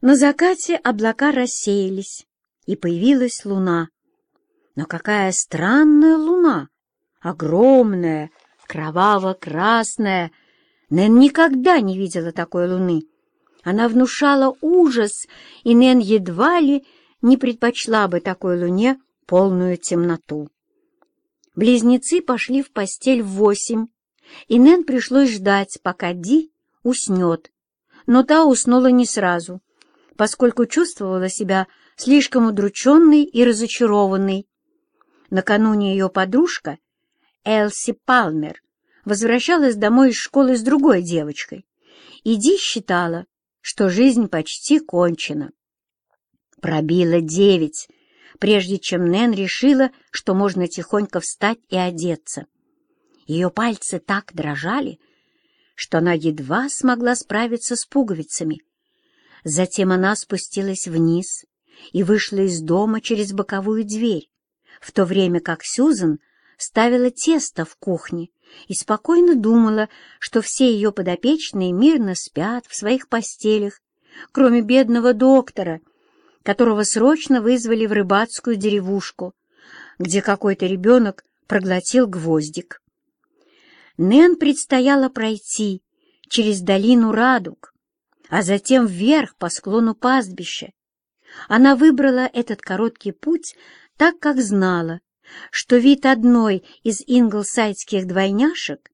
На закате облака рассеялись, и появилась луна. Но какая странная луна! Огромная, кроваво-красная. Нэн никогда не видела такой луны. Она внушала ужас, и Нэн едва ли не предпочла бы такой луне полную темноту. Близнецы пошли в постель в восемь, и Нэн пришлось ждать, пока Ди уснет. Но та уснула не сразу, поскольку чувствовала себя слишком удрученной и разочарованной. Накануне ее подружка, Элси Палмер, возвращалась домой из школы с другой девочкой, и Ди считала, что жизнь почти кончена. Пробило девять, прежде чем Нэн решила, что можно тихонько встать и одеться. Ее пальцы так дрожали, что она едва смогла справиться с пуговицами. Затем она спустилась вниз и вышла из дома через боковую дверь, в то время как Сюзан ставила тесто в кухне и спокойно думала, что все ее подопечные мирно спят в своих постелях, кроме бедного доктора, которого срочно вызвали в рыбацкую деревушку, где какой-то ребенок проглотил гвоздик. Нэн предстояло пройти через долину радуг, а затем вверх по склону пастбища. Она выбрала этот короткий путь так, как знала, что вид одной из инглсайдских двойняшек,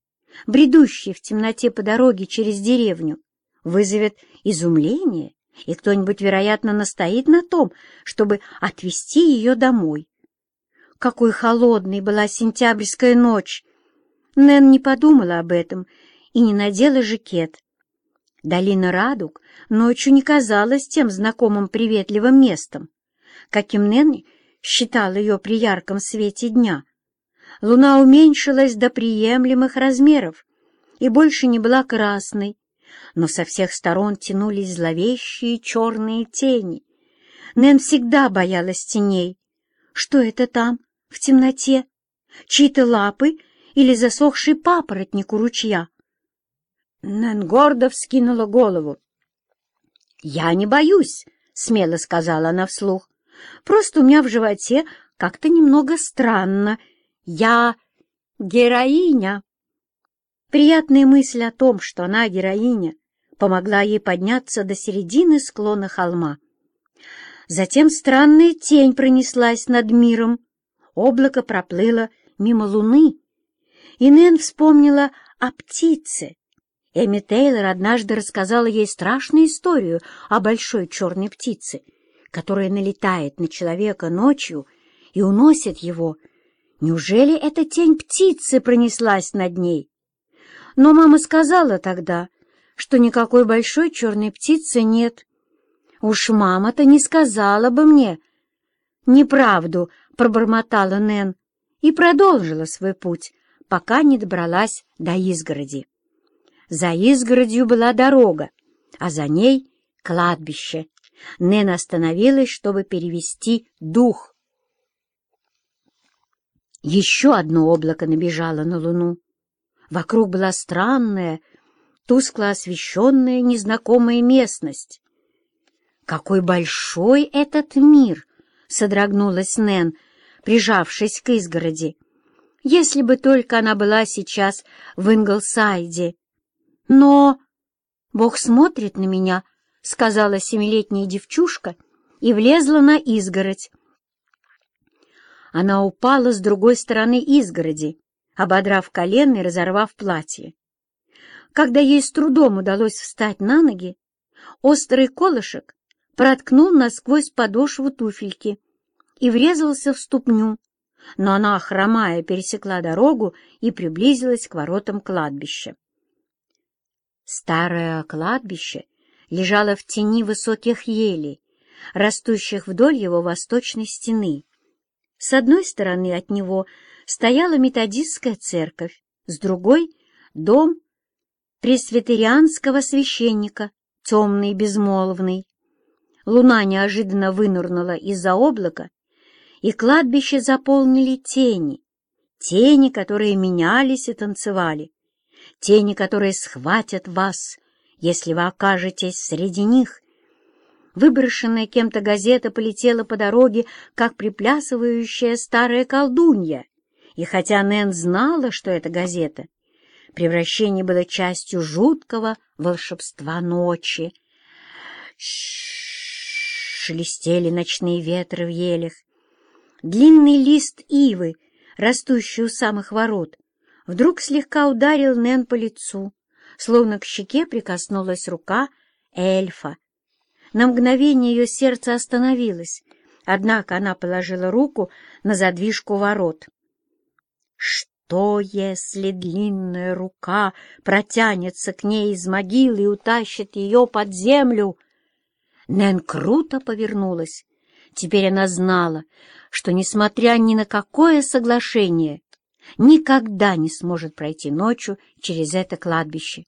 бредущей в темноте по дороге через деревню, вызовет изумление, и кто-нибудь, вероятно, настоит на том, чтобы отвезти ее домой. Какой холодной была сентябрьская ночь! Нэн не подумала об этом и не надела жакет. Долина Радуг ночью не казалась тем знакомым приветливым местом, каким Нэн считал ее при ярком свете дня. Луна уменьшилась до приемлемых размеров и больше не была красной, но со всех сторон тянулись зловещие черные тени. Нэн всегда боялась теней. Что это там, в темноте? Чьи-то лапы или засохший папоротник у ручья? Нэн гордо вскинула голову. «Я не боюсь», — смело сказала она вслух. Просто у меня в животе как-то немного странно. Я героиня. Приятная мысль о том, что она героиня, помогла ей подняться до середины склона холма. Затем странная тень пронеслась над миром. Облако проплыло мимо луны. И Нэн вспомнила о птице. Эми Тейлор однажды рассказала ей страшную историю о большой черной птице — которая налетает на человека ночью и уносит его. Неужели эта тень птицы пронеслась над ней? Но мама сказала тогда, что никакой большой черной птицы нет. Уж мама-то не сказала бы мне. Неправду, пробормотала Нэн и продолжила свой путь, пока не добралась до изгороди. За изгородью была дорога, а за ней — кладбище, Нэн остановилась, чтобы перевести дух. Еще одно облако набежало на луну. Вокруг была странная, тускло освещенная незнакомая местность. «Какой большой этот мир!» — содрогнулась Нэн, прижавшись к изгороди. «Если бы только она была сейчас в Инглсайде! Но Бог смотрит на меня!» — сказала семилетняя девчушка и влезла на изгородь. Она упала с другой стороны изгороди, ободрав колено и разорвав платье. Когда ей с трудом удалось встать на ноги, острый колышек проткнул насквозь подошву туфельки и врезался в ступню, но она, хромая, пересекла дорогу и приблизилась к воротам кладбища. Старое кладбище — лежала в тени высоких елей, растущих вдоль его восточной стены. С одной стороны от него стояла методистская церковь, с другой — дом пресвитерианского священника, темный и безмолвный. Луна неожиданно вынурнула из-за облака, и кладбище заполнили тени, тени, которые менялись и танцевали, тени, которые схватят вас, если вы окажетесь среди них. Выброшенная кем-то газета полетела по дороге, как приплясывающая старая колдунья. И хотя Нэн знала, что это газета, превращение было частью жуткого волшебства ночи. шелестели ночные ветры в елях. Длинный лист ивы, растущий у самых ворот, вдруг слегка ударил Нэн по лицу, словно к щеке прикоснулась рука эльфа, на мгновение ее сердце остановилось, однако она положила руку на задвижку ворот. Что, если длинная рука протянется к ней из могилы и утащит ее под землю? Нэн круто повернулась. Теперь она знала, что, несмотря ни на какое соглашение, никогда не сможет пройти ночью через это кладбище.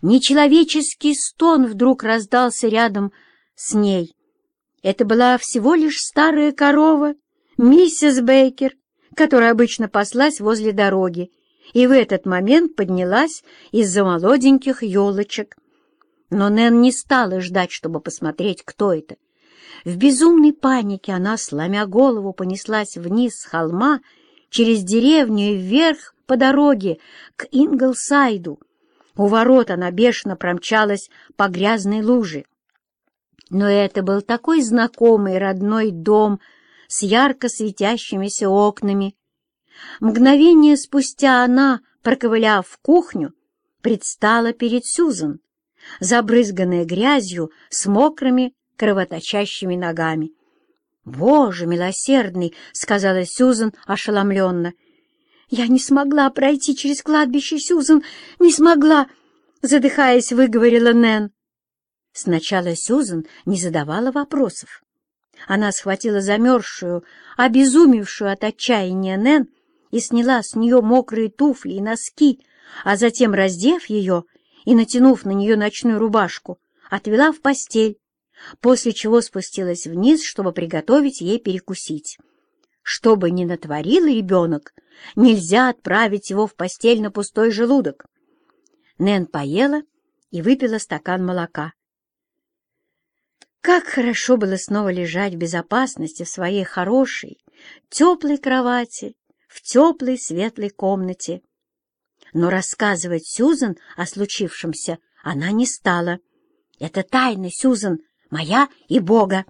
Нечеловеческий стон вдруг раздался рядом с ней. Это была всего лишь старая корова, миссис Бейкер, которая обычно паслась возле дороги, и в этот момент поднялась из-за молоденьких елочек. Но Нэн не стала ждать, чтобы посмотреть, кто это. В безумной панике она, сломя голову, понеслась вниз с холма, через деревню и вверх по дороге к Инглсайду. У ворот она бешено промчалась по грязной луже. Но это был такой знакомый родной дом с ярко светящимися окнами. Мгновение спустя она, проковыляв в кухню, предстала перед Сюзан, забрызганная грязью с мокрыми кровоточащими ногами. «Боже милосердный!» — сказала Сюзан ошеломленно. «Я не смогла пройти через кладбище, Сюзан, не смогла!» Задыхаясь, выговорила Нэн. Сначала Сюзан не задавала вопросов. Она схватила замерзшую, обезумевшую от отчаяния Нэн и сняла с нее мокрые туфли и носки, а затем, раздев ее и натянув на нее ночную рубашку, отвела в постель, после чего спустилась вниз, чтобы приготовить ей перекусить. Что бы ни натворил ребенок, нельзя отправить его в постель на пустой желудок. Нэн поела и выпила стакан молока. Как хорошо было снова лежать в безопасности в своей хорошей, теплой кровати, в теплой светлой комнате. Но рассказывать Сюзан о случившемся она не стала. Это тайна, Сюзан, моя и Бога.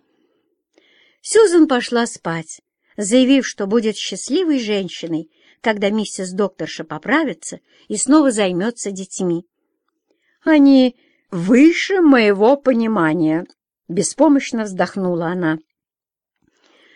Сюзан пошла спать, заявив, что будет счастливой женщиной, когда миссис докторша поправится и снова займется детьми. «Они выше моего понимания», — беспомощно вздохнула она.